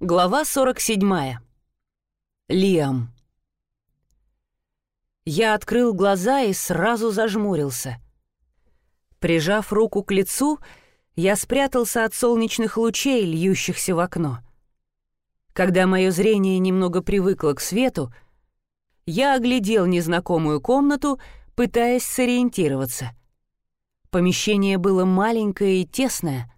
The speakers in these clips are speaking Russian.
Глава 47. Лиам. Я открыл глаза и сразу зажмурился. Прижав руку к лицу, я спрятался от солнечных лучей, льющихся в окно. Когда мое зрение немного привыкло к свету, я оглядел незнакомую комнату, пытаясь сориентироваться. Помещение было маленькое и тесное —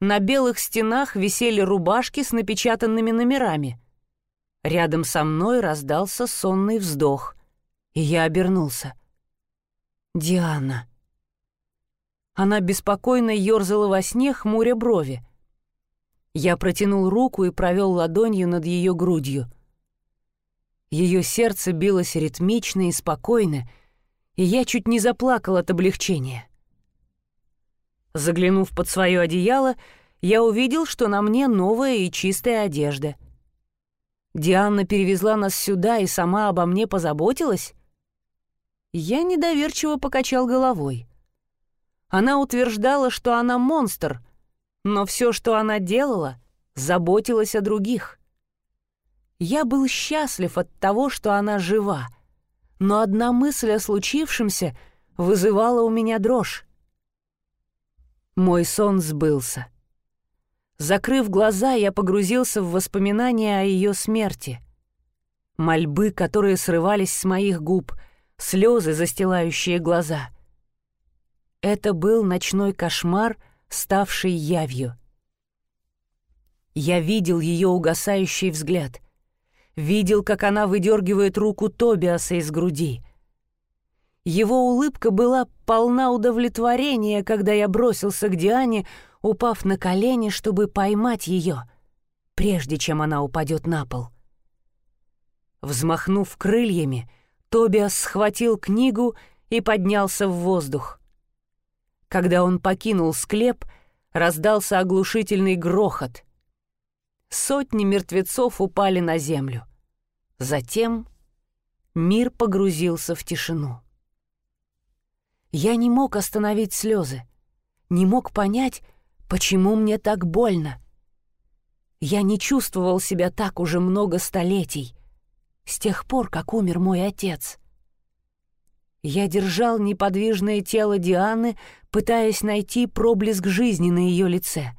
на белых стенах висели рубашки с напечатанными номерами. Рядом со мной раздался сонный вздох, и я обернулся. Диана. Она беспокойно ерзала во сне, хмуря брови. Я протянул руку и провел ладонью над ее грудью. Ее сердце билось ритмично и спокойно, и я чуть не заплакал от облегчения. Заглянув под свое одеяло, я увидел, что на мне новая и чистая одежда. Диана перевезла нас сюда и сама обо мне позаботилась? Я недоверчиво покачал головой. Она утверждала, что она монстр, но все, что она делала, заботилась о других. Я был счастлив от того, что она жива, но одна мысль о случившемся вызывала у меня дрожь. Мой сон сбылся. Закрыв глаза, я погрузился в воспоминания о ее смерти. Мольбы, которые срывались с моих губ, слезы, застилающие глаза. Это был ночной кошмар, ставший явью. Я видел ее угасающий взгляд. Видел, как она выдергивает руку Тобиаса из груди. Его улыбка была полна удовлетворения, когда я бросился к Диане, упав на колени, чтобы поймать ее, прежде чем она упадет на пол. Взмахнув крыльями, Тобиас схватил книгу и поднялся в воздух. Когда он покинул склеп, раздался оглушительный грохот. Сотни мертвецов упали на землю. Затем мир погрузился в тишину. Я не мог остановить слезы, не мог понять, почему мне так больно. Я не чувствовал себя так уже много столетий, с тех пор, как умер мой отец. Я держал неподвижное тело Дианы, пытаясь найти проблеск жизни на ее лице.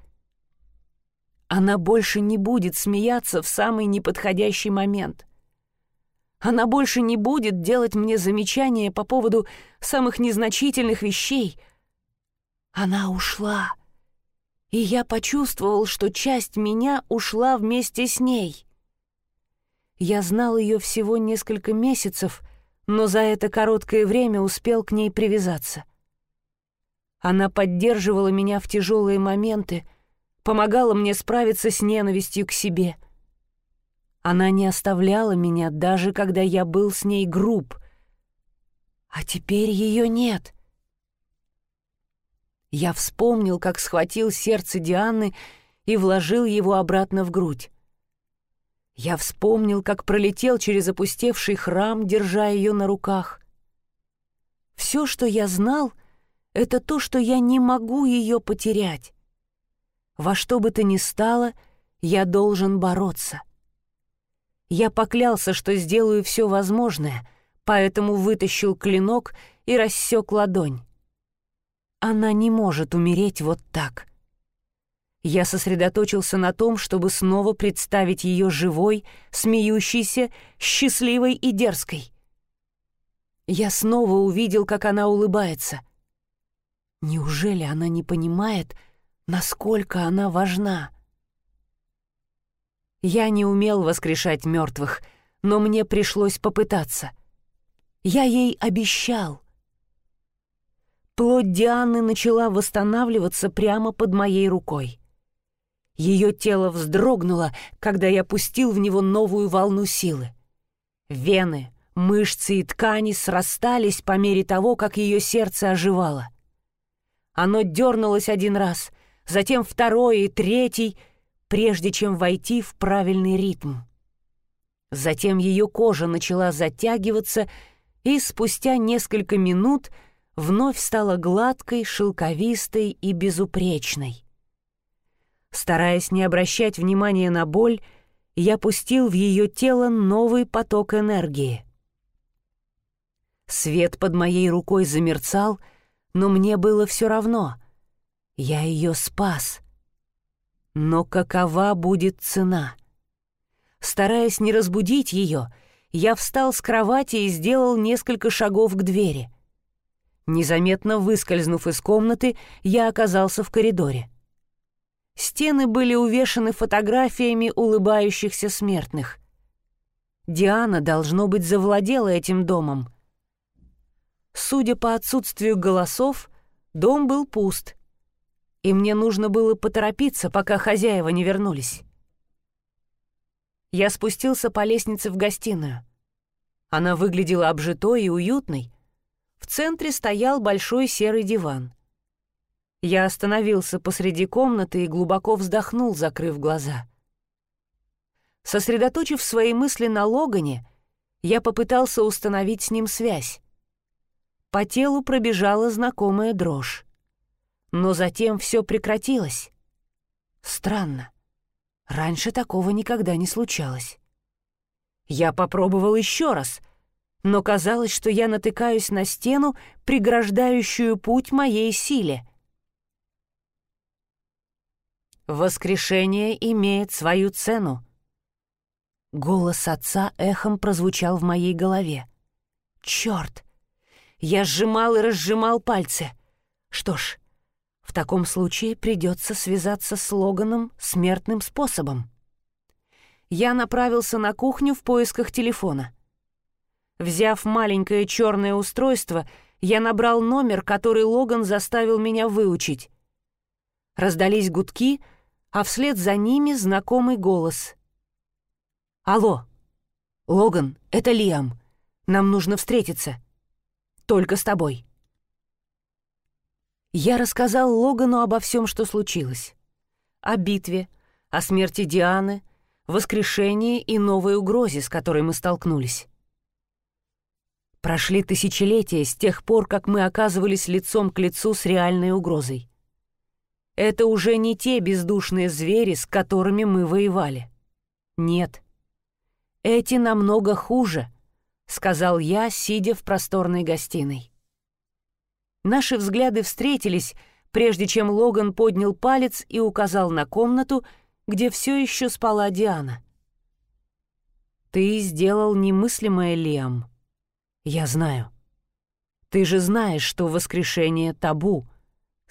Она больше не будет смеяться в самый неподходящий момент. Она больше не будет делать мне замечания по поводу самых незначительных вещей. Она ушла. И я почувствовал, что часть меня ушла вместе с ней. Я знал ее всего несколько месяцев, но за это короткое время успел к ней привязаться. Она поддерживала меня в тяжелые моменты, помогала мне справиться с ненавистью к себе — она не оставляла меня, даже когда я был с ней груб. А теперь ее нет. Я вспомнил, как схватил сердце Дианы и вложил его обратно в грудь. Я вспомнил, как пролетел через опустевший храм, держа ее на руках. Все, что я знал, это то, что я не могу ее потерять. Во что бы то ни стало, я должен бороться. Я поклялся, что сделаю все возможное, поэтому вытащил клинок и рассек ладонь. Она не может умереть вот так. Я сосредоточился на том, чтобы снова представить ее живой, смеющейся, счастливой и дерзкой. Я снова увидел, как она улыбается. Неужели она не понимает, насколько она важна? Я не умел воскрешать мертвых, но мне пришлось попытаться. Я ей обещал. Плоть Дианы начала восстанавливаться прямо под моей рукой. Ее тело вздрогнуло, когда я пустил в него новую волну силы. Вены, мышцы и ткани срастались по мере того, как ее сердце оживало. Оно дернулось один раз, затем второй и третий — прежде чем войти в правильный ритм. Затем ее кожа начала затягиваться, и спустя несколько минут вновь стала гладкой, шелковистой и безупречной. Стараясь не обращать внимания на боль, я пустил в ее тело новый поток энергии. Свет под моей рукой замерцал, но мне было все равно. Я ее спас. Но какова будет цена? Стараясь не разбудить ее, я встал с кровати и сделал несколько шагов к двери. Незаметно выскользнув из комнаты, я оказался в коридоре. Стены были увешаны фотографиями улыбающихся смертных. Диана, должно быть, завладела этим домом. Судя по отсутствию голосов, дом был пуст, и мне нужно было поторопиться, пока хозяева не вернулись. Я спустился по лестнице в гостиную. Она выглядела обжитой и уютной. В центре стоял большой серый диван. Я остановился посреди комнаты и глубоко вздохнул, закрыв глаза. Сосредоточив свои мысли на Логане, я попытался установить с ним связь. По телу пробежала знакомая дрожь. Но затем все прекратилось. Странно. Раньше такого никогда не случалось. Я попробовал еще раз, но казалось, что я натыкаюсь на стену, преграждающую путь моей силе. Воскрешение имеет свою цену. Голос отца эхом прозвучал в моей голове. Черт! Я сжимал и разжимал пальцы. Что ж, в таком случае придется связаться с Логаном смертным способом. Я направился на кухню в поисках телефона. Взяв маленькое черное устройство, я набрал номер, который Логан заставил меня выучить. Раздались гудки — а вслед за ними знакомый голос. «Алло! Логан, это Лиам. Нам нужно встретиться. Только с тобой». Я рассказал Логану обо всем, что случилось. О битве, о смерти Дианы, воскрешении и новой угрозе, с которой мы столкнулись. Прошли тысячелетия с тех пор, как мы оказывались лицом к лицу с реальной угрозой. Это уже не те бездушные звери, с которыми мы воевали. Нет. Эти намного хуже, сказал я, сидя в просторной гостиной. Наши взгляды встретились, прежде чем Логан поднял палец и указал на комнату, где все еще спала Диана. «Ты сделал немыслимое, Лиам. Я знаю. Ты же знаешь, что воскрешение — табу,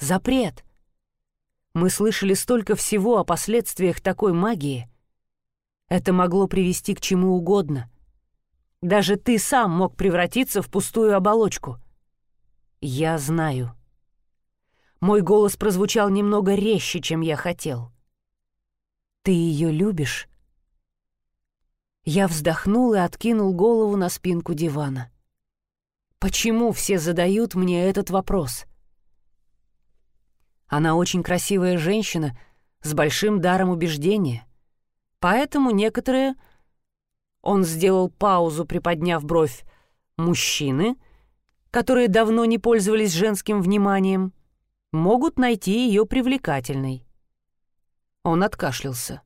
запрет. Мы слышали столько всего о последствиях такой магии. Это могло привести к чему угодно. Даже ты сам мог превратиться в пустую оболочку. Я знаю. Мой голос прозвучал немного резче, чем я хотел. Ты ее любишь? Я вздохнул и откинул голову на спинку дивана. Почему все задают мне этот вопрос? — она очень красивая женщина с большим даром убеждения. Поэтому некоторые... Он сделал паузу, приподняв бровь. Мужчины, которые давно не пользовались женским вниманием, могут найти ее привлекательной. Он откашлялся.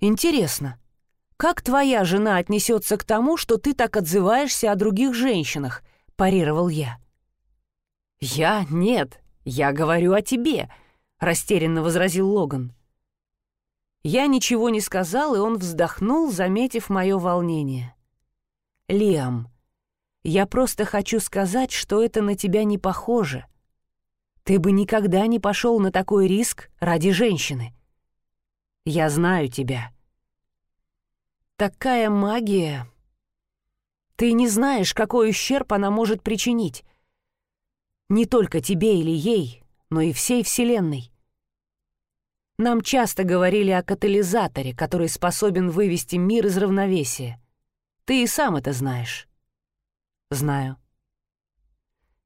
«Интересно, как твоя жена отнесется к тому, что ты так отзываешься о других женщинах?» — парировал я. «Я? Нет. «Я говорю о тебе», — растерянно возразил Логан. Я ничего не сказал, и он вздохнул, заметив мое волнение. «Лиам, я просто хочу сказать, что это на тебя не похоже. Ты бы никогда не пошел на такой риск ради женщины. Я знаю тебя. Такая магия. Ты не знаешь, какой ущерб она может причинить. Не только тебе или ей, но и всей Вселенной. Нам часто говорили о катализаторе, который способен вывести мир из равновесия. Ты и сам это знаешь. Знаю.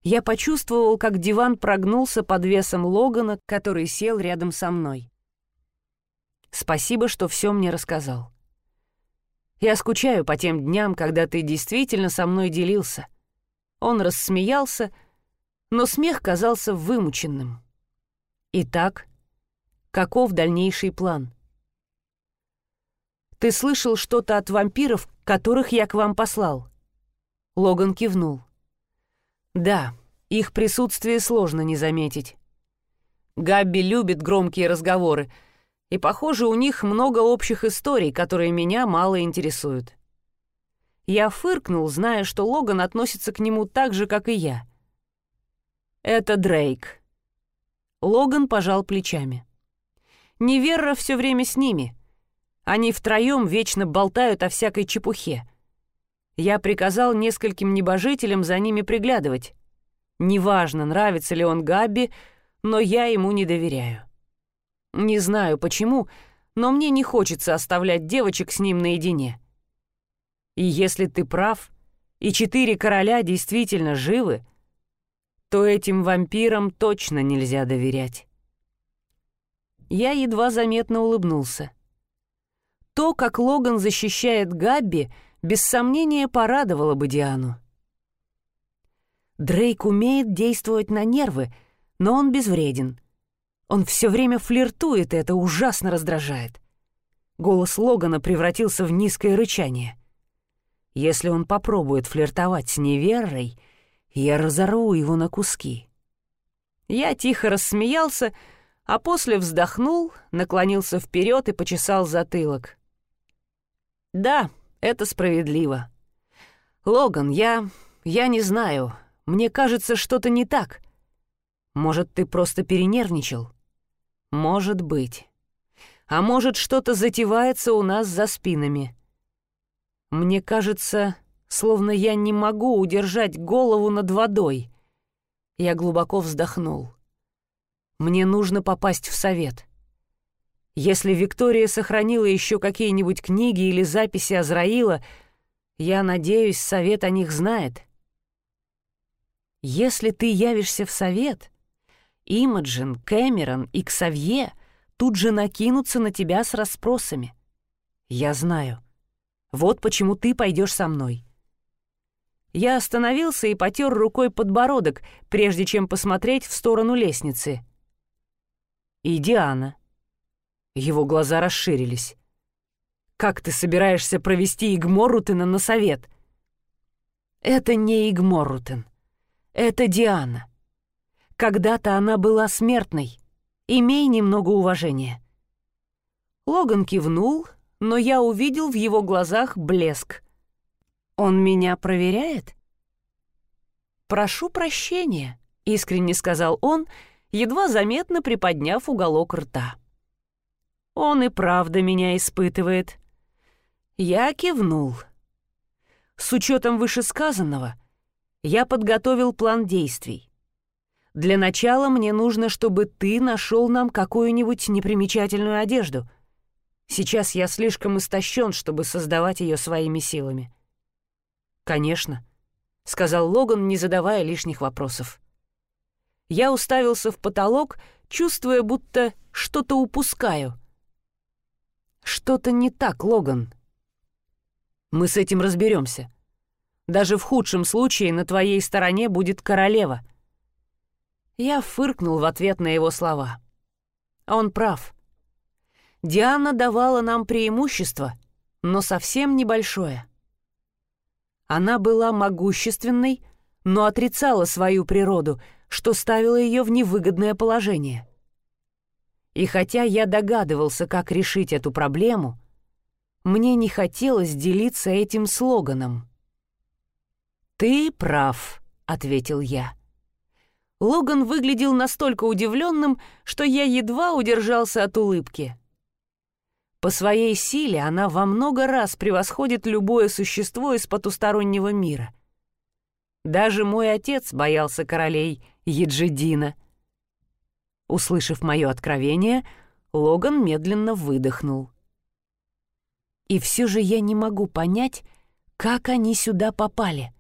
Я почувствовал, как диван прогнулся под весом Логана, который сел рядом со мной. Спасибо, что все мне рассказал. Я скучаю по тем дням, когда ты действительно со мной делился. Он рассмеялся, но смех казался вымученным. Итак, каков дальнейший план. «Ты слышал что-то от вампиров, которых я к вам послал?» Логан кивнул. «Да, их присутствие сложно не заметить. Габби любит громкие разговоры, и, похоже, у них много общих историй, которые меня мало интересуют. Я фыркнул, зная, что Логан относится к нему так же, как и я. «Это Дрейк». Логан пожал плечами. «Неверра все время с ними. Они втроем вечно болтают о всякой чепухе. Я приказал нескольким небожителям за ними приглядывать. Неважно, нравится ли он Габби, но я ему не доверяю. Не знаю почему, но мне не хочется оставлять девочек с ним наедине. И если ты прав, и четыре короля действительно живы, то этим вампирам точно нельзя доверять. Я едва заметно улыбнулся. То, как Логан защищает Габби, без сомнения порадовало бы Диану. Дрейк умеет действовать на нервы, но он безвреден. Он все время флиртует, и это ужасно раздражает. Голос Логана превратился в низкое рычание. Если он попробует флиртовать с неверой, я разорву его на куски. Я тихо рассмеялся, а после вздохнул, наклонился вперед и почесал затылок. Да, это справедливо. Логан, я... я не знаю. Мне кажется, что-то не так. Может, ты просто перенервничал? Может быть. А может, что-то затевается у нас за спинами. Мне кажется, словно я не могу удержать голову над водой. Я глубоко вздохнул. Мне нужно попасть в совет. Если Виктория сохранила еще какие-нибудь книги или записи Азраила, я надеюсь, совет о них знает. Если ты явишься в совет, Имаджин, Кэмерон и Ксавье тут же накинутся на тебя с расспросами. Я знаю. Вот почему ты пойдешь со мной. Я остановился и потер рукой подбородок, прежде чем посмотреть в сторону лестницы. И Диана. Его глаза расширились. «Как ты собираешься провести Игморутена на совет?» «Это не Игморутен. Это Диана. Когда-то она была смертной. Имей немного уважения». Логан кивнул, но я увидел в его глазах блеск. «Он меня проверяет?» «Прошу прощения», — искренне сказал он, едва заметно приподняв уголок рта. Он и правда меня испытывает. Я кивнул. С учетом вышесказанного, я подготовил план действий. Для начала мне нужно, чтобы ты нашел нам какую-нибудь непримечательную одежду. Сейчас я слишком истощен, чтобы создавать ее своими силами. «Конечно», — сказал Логан, не задавая лишних вопросов. Я уставился в потолок, чувствуя, будто что-то упускаю. Что-то не так, Логан. Мы с этим разберемся. Даже в худшем случае на твоей стороне будет королева. Я фыркнул в ответ на его слова. Он прав. Диана давала нам преимущество, но совсем небольшое. Она была могущественной, но отрицала свою природу, что ставило ее в невыгодное положение. И хотя я догадывался, как решить эту проблему, мне не хотелось делиться этим слоганом. «Ты прав», — ответил я. Логан выглядел настолько удивленным, что я едва удержался от улыбки. По своей силе она во много раз превосходит любое существо из потустороннего мира. Даже мой отец боялся королей Еджидина — Услышав мое откровение, Логан медленно выдохнул. И все же я не могу понять, как они сюда попали.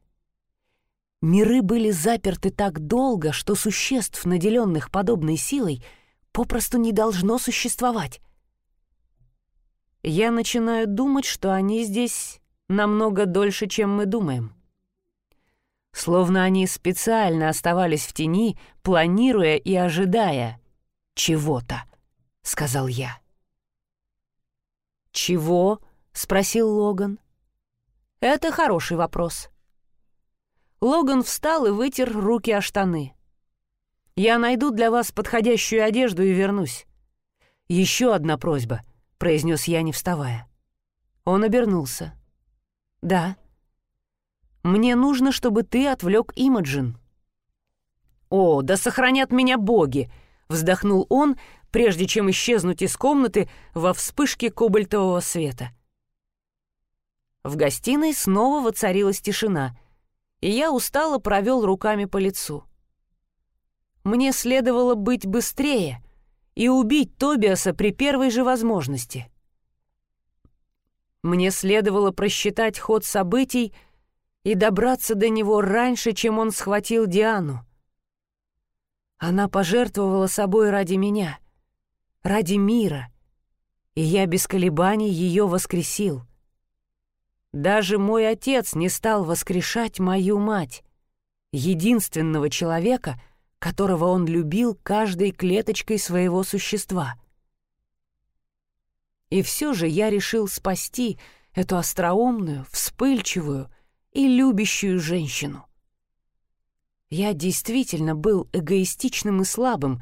Миры были заперты так долго, что существ, наделенных подобной силой, попросту не должно существовать. Я начинаю думать, что они здесь намного дольше, чем мы думаем. Словно они специально оставались в тени, планируя и ожидая чего-то. — сказал я. «Чего?» — спросил Логан. «Это хороший вопрос». Логан встал и вытер руки о штаны. «Я найду для вас подходящую одежду и вернусь. Еще одна просьба», — произнес я, не вставая. Он обернулся. «Да». «Мне нужно, чтобы ты отвлек Имаджин». «О, да сохранят меня боги!» — вздохнул он, прежде чем исчезнуть из комнаты во вспышке кобальтового света. В гостиной снова воцарилась тишина, и я устало провел руками по лицу. Мне следовало быть быстрее и убить Тобиаса при первой же возможности. Мне следовало просчитать ход событий и добраться до него раньше, чем он схватил Диану. Она пожертвовала собой ради меня, ради мира, и я без колебаний ее воскресил. Даже мой отец не стал воскрешать мою мать, единственного человека, которого он любил каждой клеточкой своего существа. И все же я решил спасти эту остроумную, вспыльчивую и любящую женщину. Я действительно был эгоистичным и слабым,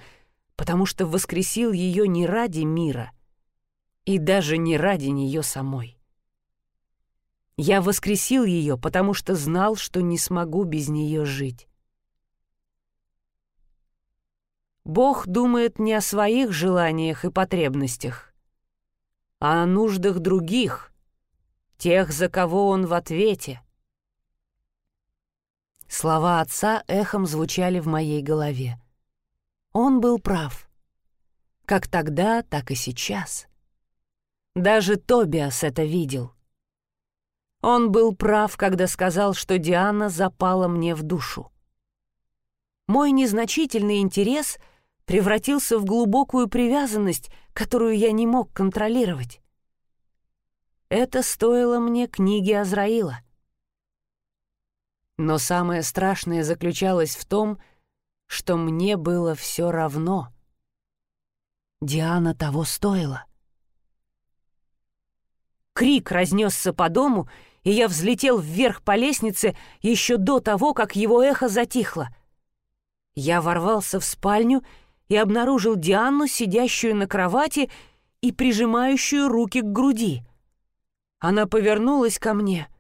потому что воскресил ее не ради мира и даже не ради нее самой. Я воскресил ее, потому что знал, что не смогу без нее жить. Бог думает не о своих желаниях и потребностях, а о нуждах других, тех, за кого Он в ответе — Слова отца эхом звучали в моей голове. Он был прав. Как тогда, так и сейчас. Даже Тобиас это видел. Он был прав, когда сказал, что Диана запала мне в душу. Мой незначительный интерес превратился в глубокую привязанность, которую я не мог контролировать. Это стоило мне книги Азраила — но самое страшное заключалось в том, что мне было все равно. Диана того стоила. Крик разнесся по дому, и я взлетел вверх по лестнице еще до того, как его эхо затихло. Я ворвался в спальню и обнаружил Диану, сидящую на кровати и прижимающую руки к груди. Она повернулась ко мне —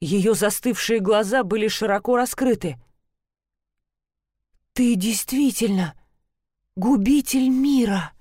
ее застывшие глаза были широко раскрыты. «Ты действительно губитель мира!»